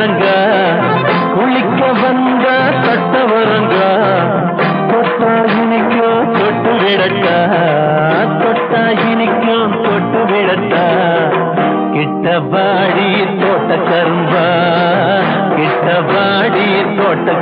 வரங்க. குளிக்க வந்த தட்ட வரங்க. தொட்டா இனிக்கும் தொட்டு விடட்டா. தொட்டா இனிக்கும் தொட்டு விடட்டா. கிட்ட வாடி தோட்ட கரும்பா. கிட்ட வாடி தோட்ட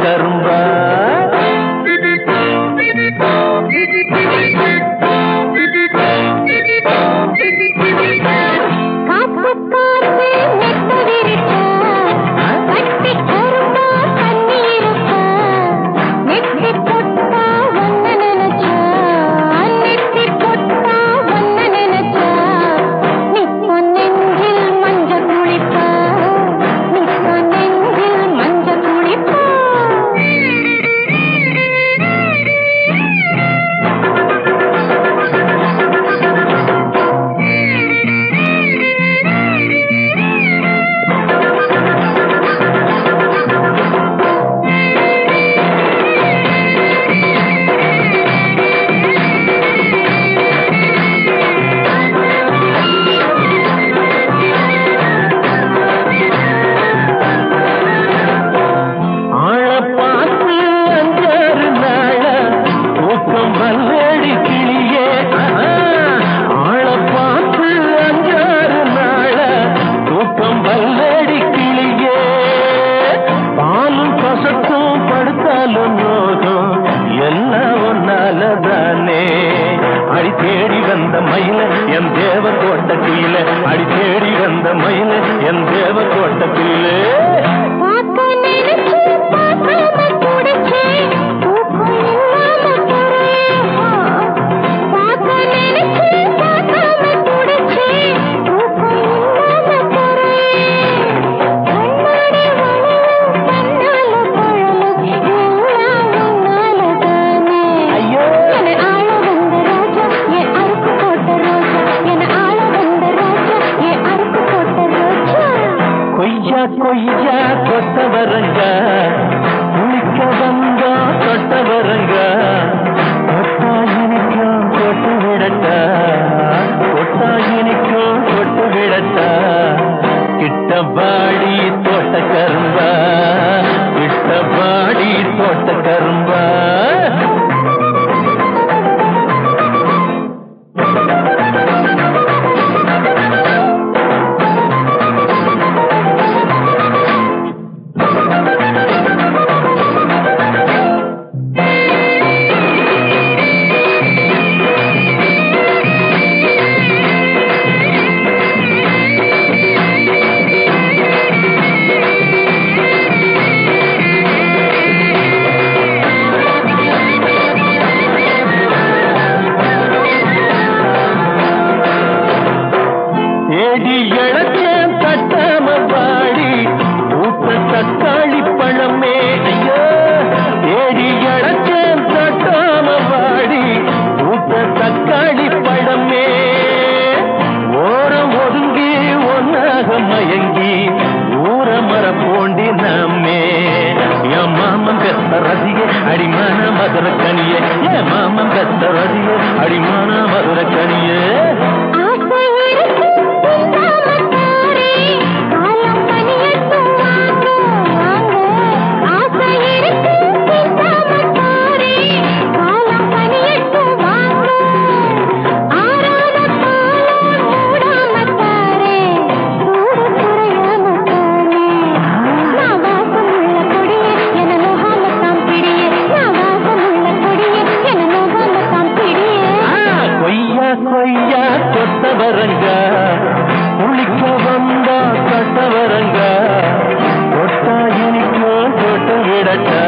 தானே அடி தேடி வந்த மயில என் தேவ தோட்டத்தில அடி தேடி வந்த மயில என் தேவ தோட்டத்தில கொய்யா கொய்யா கொத்த வரங்க குளிக்க வந்தா தொட்ட வரங்க தேடி இழச்சேன் தட்டாம பாடி ஊத்த தக்காளி பழமே. ஐயோ தேடி இழச்சேன் தட்டாம பாடி ஊத்த தக்காளி பழமே. ஓரம் ஒதுங்கி ஒன்னாக மயங்கி ஊர மர போண்டி நம்மே. என் மாமன் கத்த ரசிக அடிமான மதுர கனியே என் மாமன் கத்த ரசிக அடிமான மதுர கனியே கொய்யா கொத்தவரங்க உளிக்க வந்தா கட்டவரங்க கொட்டா இனிக்கும் கொட்டு விடட்டா